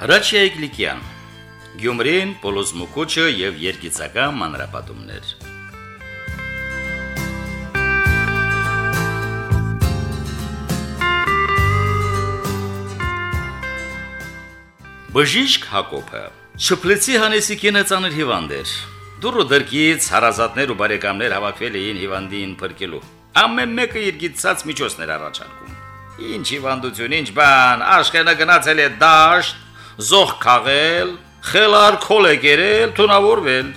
Հրաչյա Իգլիկյան Գյումրին, Պոլոզմուկոչը եւ Երգիծական մանրապատումներ Բժիշկ Հակոբը Շփլեցի Հանեսի կինը ծանր հիվանդ էր։ Դուրը դրկից հարազատներ ու բարեկամներ հավաքվել էին հիվանդին փրկելու։ Ամեն մեկը իր գիտած միջոցներ առաջարկում։ Ինչ հիվանդություն, ինչ բան, աշխենը գնացել է դաշտ, զող քաղել, խելար քոլ է գերել, թունավորվել։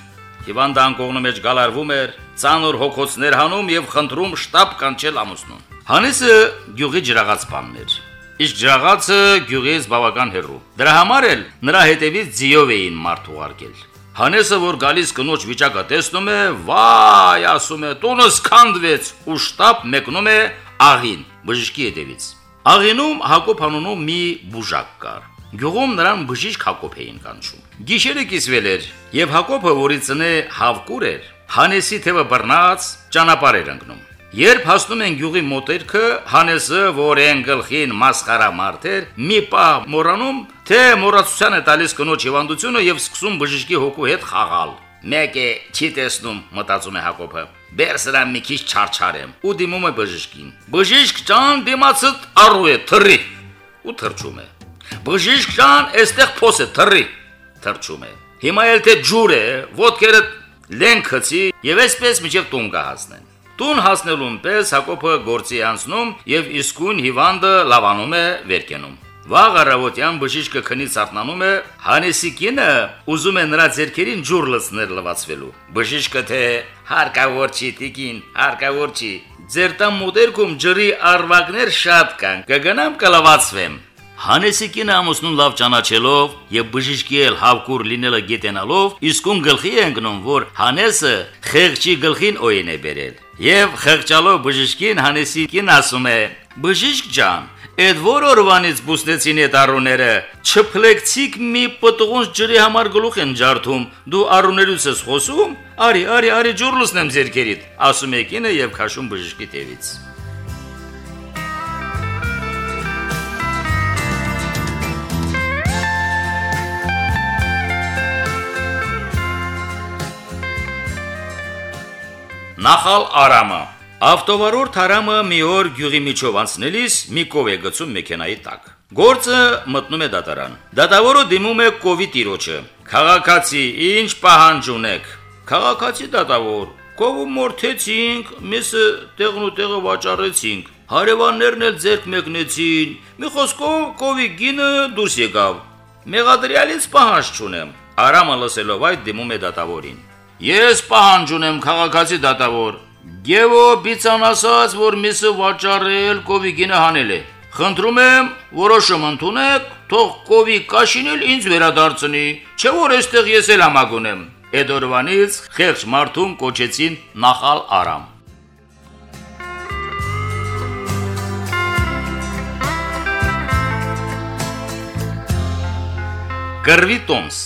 Հիվանդը անկողնու մեջ գալարվում էր, ծանր հոգոցներ հանում եւ խնդրում շտապ կանչել ամուսնուն։ Հանեսը գյուղի ջրաղացպանն էր։ Իսկ ջրաղացը գյուղից բավական հեռու։ Դրա համար էլ նրա հետևից ձիով էին մարդ ուղարկել։ Հանեսը, որ գալիս կնոջ վիճակը տեսնում է, վայ, ասում է, տունս քանդվեց ու շտապ մեկնում է աղին, բժշկի հետևից։ Աղինում Հակոբ անունով մի բուժակ կար։ Գյուղում նրան բժիշկ Հակոբ էին կանչում։ Գիշերը կիսվել էր, եւ Հակոբը, որի ծնե հավկուր էր, Հանեսի թևը բռնած ճանապարհ էր ընկնում։ Երբ հասնում են գյուղի մոտերքը, Հանեսը, որ են գլխին մասխարա մարդեր, մի պահ մորանում, թե մորացության է տալիս կնոջ հիվանդությունը եւ սկսում բժշկի հոգու հետ խաղալ։ Մեկ է չի տեսնում, մտածում է Հակոբը։ Բեր սրա մի քիչ չարչարեմ ու դիմում է բժշկին։ Բժիշկ ջան, դիմացդ առու է թռի ու թրջում է։ Բժիշկ ջան, այստեղ փոս է թռի, թրջում է։ Հիմա էլ թե ջուր է, ոտքերը լեն խցի եւ այսպես միջև տուն կհասնեն։ Տուն հասնելուն պես Հակոբը գործի անցնում եւ իսկույն հիվանդը լավանում է վերկենում։ Վաղ առավոտյան բժիշկը քնից արթնանում է, Հանեսի կինը ուզում է նրա ձերքերին ջուր լցնել լվացվելու։ Բժիշկը թե հարկավոր չի տիկին, հարկավոր չի։ Ձեր տան մոդերքում ջրի արվակներ շատ կան, կգնամ կլվացվեմ։ Հանեսի կինը ամուսնուն լավ ճանաչելով եւ բժիշկի էլ հավկուր լինելը գետենալով, իսկուն գլխի է ընկնում, որ Հանեսը խեղճի գլխին օյեն է բերել։ Եվ խեղճալով բժիշկին Հանեսի կին ասում է. «Բժիշկ ջան, Այդ որ օրվանից բուսնեցին այդ առուները, չփլեկցիկ մի պտղունց ջրի համար գլուխ են ջարդում, դու առուներից ես խոսում, արի, արի, արի ջուր լուսնեմ ձերքերիդ, ասում է կինը եւ քաշում բժշկի տևից։ Նախալ Արամը Ավտովարորդ Արամը մի օր գյուղի միջով անցնելիս մի կով է գցում մեքենայի տակ։ Գործը մտնում է դատարան։ Դատավորը դիմում է կովի տիրոջը։ Խաղակացի, ինչ պահանջ ունեք։ Խաղակացի դատավոր, կովը մորթեցինք, միսը տեղն ու տեղը վաճառեցինք։ Հարևաններն էլ ձերք մեկնեցին։ Մի խոսքով կովի գինը դուրս եկավ։ Մեղադրյալից պահանջ չունեմ։ Արամը լսելով այդ դիմում է դատավորին։ Ես պահանջ ունեմ քաղաքացի դատավոր։ Գևո բիցան ասաց, որ միսը վաճառել կովիկինը հանել է։ Խնդրում եմ, որոշում ընդունեք, թող կովի կաշինել ինձ վերադարձնի, չէ որ այստեղ ես էլ համագուն եմ։ Էդորվանից խեղճ մարդուն կոչեցին նախալ Արամ։ Կրվի Տոմս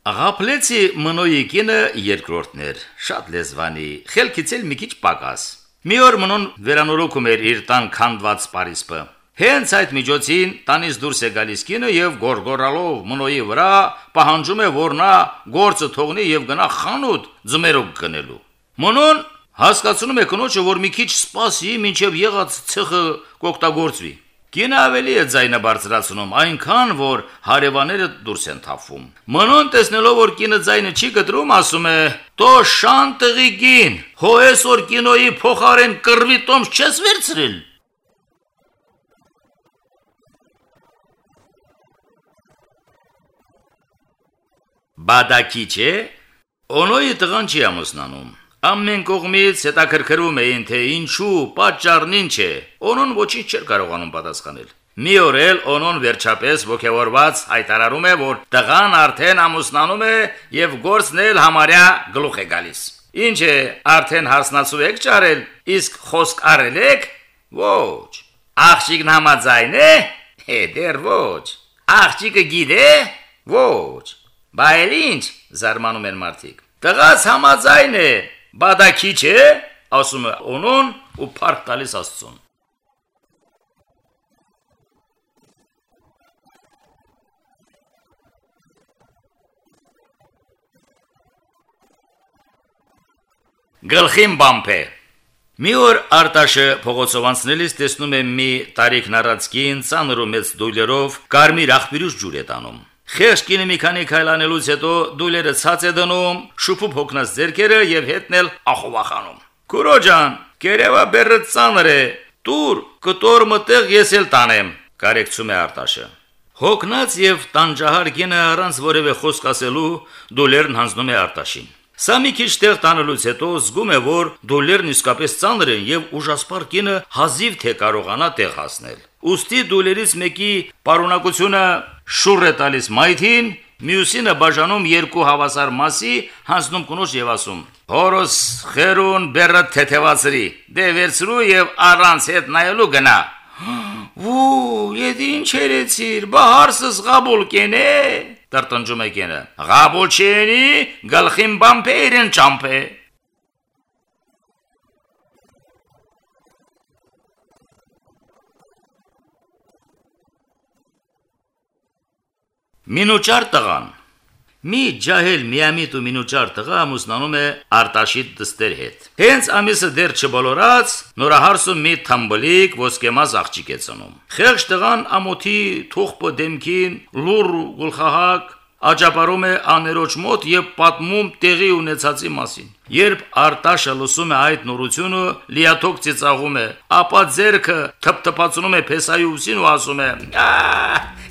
Աղապլեցի մնոյի կինը երկրորդներ, շատ լեզվանի, խելքից էլ մի քիչ պակաս։ Մի օր մնոն վերանորոգում էր իր տան քանդված Փարիսը։ Հենց այդ միջոցին տանից դուրս է գալիս կինը եւ գորգորալով մնոյի վրա պահանջում է, որ նա գործը թողնի եւ գնա խանութ ձմերով գնելու։ Մոնոն հասկացնում է կնոջը, որ մի քիչ սպասի, մինչև եղած ցխը կօգտագործվի։ Կինը ավելի է ձայնը բարձրացնում, այնքան որ հարևանները դուրս են թափվում։ Մնոն տեսնելով որ կինը ձայնը չի կտրում, ասում է. «Տո շան տղի գին, հո այսօր կինոյի փոխարեն կռվի տոմս չես վերցրել»։ Բադակի չէ, օնոյի տղան չի ամուսնանում։ Ամեն կողմից հետաքրքրում էին, թե ինչու, պատճառն ինչ է։ Օնոն ոչինչ չէր կարողանում պատասխանել։ Մի օր էլ Օնոն վերջապես ողջավորված հայտարարում է, որ տղան արդեն ամուսնանում է եւ գործն էլ համարյա գլուխ է գալիս։ Ինչ է, արդեն հասնացու եք ճարել, իսկ խոսք արել եք։ Ոչ։ Աղջիկն համաձայն է։ Է, դեռ ոչ։ Աղջիկը գիտե։ Ոչ։ Բայց ինչ, զարմանում են մարդիկ։ Տղաս համաձայն է, Բադակիչ է, ասում է ունուն ու փառք տալիս Աստծուն։ Գլխին բամփե Մի օր Արտաշը փողոցով անցնելիս տեսնում է մի տարիքն առածքին ծանր ու մեծ դույլերով կարմիր աղբյուրուս ջուր է տանում։ Խեղճ կինը մի քանի քայլանելուց հետո դույլերը ցած է դնում, շուփուփ հոգնած ձերքերը եւ հետնել ախովախանում։ Քուրոջան, կերևա բերը ցանր է։ Տուր, կտոր մտեղ ես էլ տանեմ, կարեկցում է Արտաշը։ Հոգնած եւ տանջահար գինը առանց որևէ խոսք ասելու դոլերն հանձնում է Արտաշին։ Սա մի քիչ տեղ տանելուց հետո զգում է, որ դոլերն իսկապես ծանր են եւ ուժասպար կինը հազիվ թե կարողանա տեղ հասնել։ Ոստի դոլերից մեկի պարունակությունը շուռ է տալիս մայթին, մյուսինը բաժանում երկու հավասար մասի, հանձնում կնոջ եւ ասում. «Հորոս խերուն բերը թեթևացրի, դե վերցրու եւ առանց հետ նայելու գնա»։ Ու, եդ ինչ երեցիր, բահարսս գաբուլ կենե, տրտնջում է կենը։ Գաբուլ չենի, գլխին բամպերեն ճամպե։ Մինուճար տղան Մի ջահել միամիտ ու մինուճար տղա ամուսնանում է Արտաշիտ դստեր հետ։ Հենց ամիսը դեռ չբոլորած, նորահարսում մի թամբլիկ ոսկեմազ աղջիկ է ծնում։ Խեղճ տղան ամոթի թուխպը դեմքին լուր գլխահակ աճապարում է աներոջ մոտ եւ պատմում տեղի ունեցածի մասին։ Երբ Արտաշը լսում է այդ նորությունը, լիաթոք ծիծաղում է, ապա ձերքը թփթփացնում է փեսայի ուսին ու ասում է.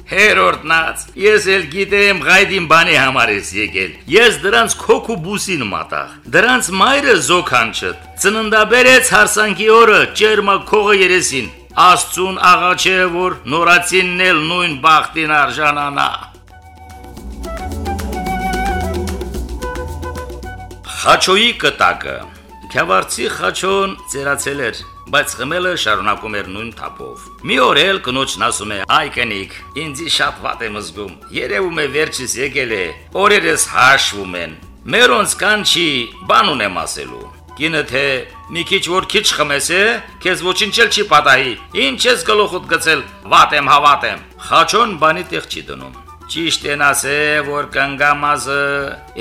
Հերորդնած, ես էլ գիտեմ գայդին բանի համար ես եկել։ Ես դրանց քոքու բուսին մատաղ։ Դրանց մայրը զոքանչտ։ Ծննդաբերեց հարսանքի օրը ջերմա քողը երեսին։ Աստծուն աղա չէ որ նորացինն էլ նույն բախտին արժանանա։ Խաչոյի կտակը Քյավարցի խաչոն ծերացել էր, բայց խմելը շարունակում էր նույն թափով։ Մի օր էլ կնոջն ասում է. «Այ կնիկ, ինձի շատ վատ եմ զգում։ Երևում է վերջից եկել է, օրերս հաշվում են։ Մերոնց կան չի, բան ունեմ ասելու»։ Կինը թե մի քիչ որ քիչ խմես է, քեզ ոչինչ էլ չի պատահի։ Ինչ ես գլուխդ գցել, վատ եմ, հավատ եմ։ Խաչոն բանի տեղ չի դնում։ Ճիշտ են ասե, որ կանգամազը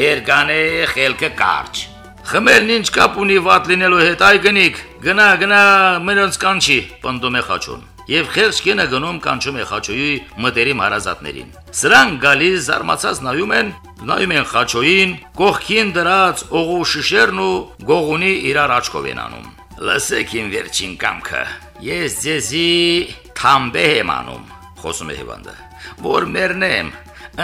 երգան է խելքը կարճ։ Խմելն ինչ կապ ունի վատ լինելու հետ, այ գնիկ, գնա, գնա, մենոնց կանչի, պնդում է խաչուն։ Եվ խեղճ կինը գնում կանչում է խաչոյի մտերիմ հարազատներին։ Սրանք գալիս զարմացած նայում են, նայում են խաչոյին, կողքին դրած օղու շշերն ու գողունի իրար աչքով են անում։ Լսեք իմ վերջին կամքը։ Ես ձեզի թամբե եմ անում, խոսում է Հիվանդը որ մեռնեմ,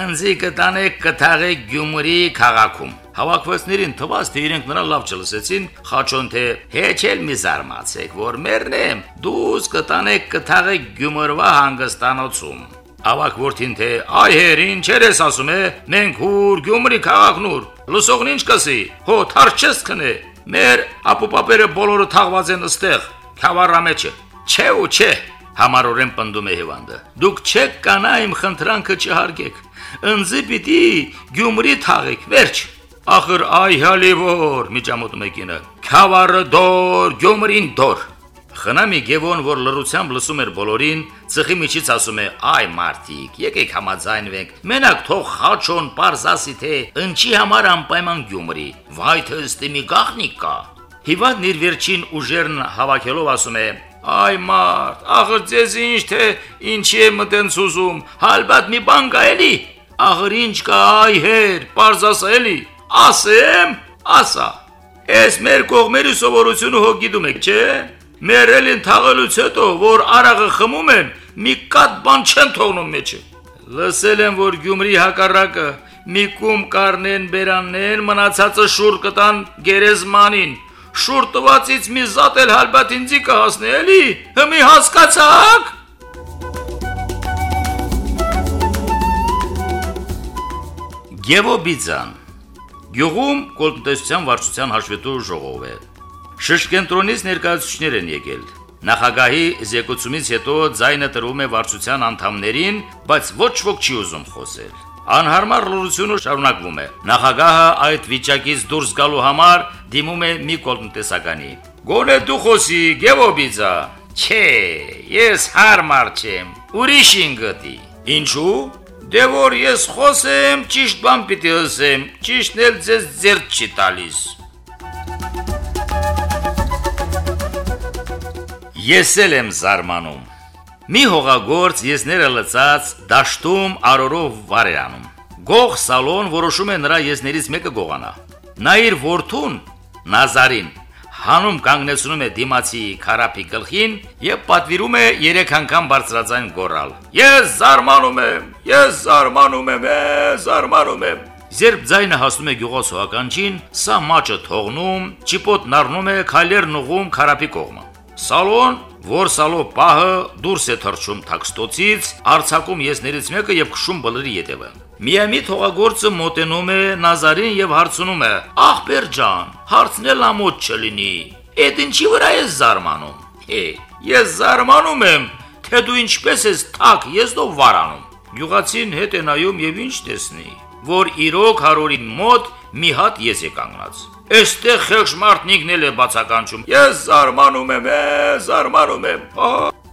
ընձի կտանեք կթաղեք Գյումրի քաղաքում։ Հավաքվածներին թվաց, թե իրենք նրան լավ չլսեցին, խաչոն թե հեչել մի զարմացեք, որ մեռնեմ, դուս կտանեք կթաղեք Գյումրվա հանգստանոցում։ Ավակ որդին թե այ հեր ինչեր ես ասում է մենք հուր Գյումրի քաղաքնուր լսողն ինչ կսի հո թարչես քնե մեր ապուպապերը բոլորը թաղված են ըստեղ քավառա մեջը չէ ու չէ համարորեն պնդում է Հիվանդը։ Դուք չեք կանա իմ խնդրանքը չհարգեք։ Ընձի պիտի Գյումրի թաղեք, վերջ։ Ախր այ հալիվոր, միջամոտում է կինը։ Քավարը դոր, Գյումրին դոր։ Խնամի Գևոն, որ լրությամբ լսում էր բոլորին, ծխի միջից ասում է. «Այ մարդիկ, եկեք համաձայնվենք։ Մենակ թող խաչոն parz ասի թե ընչի համար անպայման Գյումրի։ Վայ թե ըստի մի գախնիկ կա»։ Հիվանդն իր վերջին ուժերն հավաքելով ասում է. Այ մարդ, ախր ձեզ ինչ թե ինչի է մտենց ուզում, հալբատ մի բան կա էլի։ Ախր ինչ կա այ հեր, ասա էլի։ Ասեմ, ասա։ Էս մեր կողմերի սովորությունը հո գիտում եք, չէ՞։ Մերելին թաղելուց հետո, որ արաղը խմում են, մի կատ բան չեն թողնում մեջը։ Լսել եմ, որ Գյումրի հակառակը մի կում կառնեն բերաններ, մնացածը շուր կտան գերեզմանին շուր տվածից մի զատ էլ հալբատ ինձի կհասնի, էլի, հմի հասկացաք։ Գևոբիձան Գյուղում կոլտնտեսության վարչության հաշվետու ժողով է։ Շշկենտրոնից ներկայացուցիչներ են եկել։ Նախագահի զեկուցումից հետո ձայնը տրվում է վարչության անդամներին, բայց ոչ ոք չի ուզում խոսել։ Անհարմար լրությունը շարունակվում է։ Նախագահը այդ վիճակից դուրս գալու համար դիմում է մի կոլտնտեսականի։ Գոնե դու խոսի, Գևոբիձա։ Չէ, ես հարմար չեմ։ Ուրիշին գտի։ Ինչու՞։ Դե որ ես խոսեմ, ճիշտ բան պիտի ասեմ, ճիշտն էլ ձեզ ձերք չի տալիս։ Ես էլ եմ զարմանում։ Մի հողագործ եսները լծած դաշտում արորով վարեանում։ Գող սալոն որոշում է նրա եսներից մեկը գողանա։ Նա իր որդուն Նազարին հանում կանգնեցնում է դիմացի քարափի գլխին եւ պատվիրում է 3 անգամ բարձրաձայն գոռալ. Ես զարմանում եմ, ես զարմանում եմ, ես զարմանում եմ։ Երբ ձայնը հասնում է գյուղոց հոականջին, սա մաճը թողնում, ճիպոտ նառնում է քայլերն ուղում քարափի կողմը։ Սալոն, որ սալո պահը դուրս է թռչում թաքստոցից, արցակում եզներից մեկը եւ քշում բլրի ետևը։ Միամիտ հողագործը մոտենում է Նազարին եւ հարցնում է. «Ախպեր ջան, հարցնել ամոթ չլինի։ Էդ ինչի վրա ես զարմանում»։ Հե, ես զարմանում եմ, թե դու ինչպես ես թակ եզդով վարանում։ Գյուղացին հետ է նայում եւ ինչ տեսնի, որ իրոք հարորին մոտ մի հատ ես է կանգնած։ Այստեղ խեղճ մարդնիկն էլ է բացականչում։ Ես զարմանում եմ, զարմանում եմ։ Ահա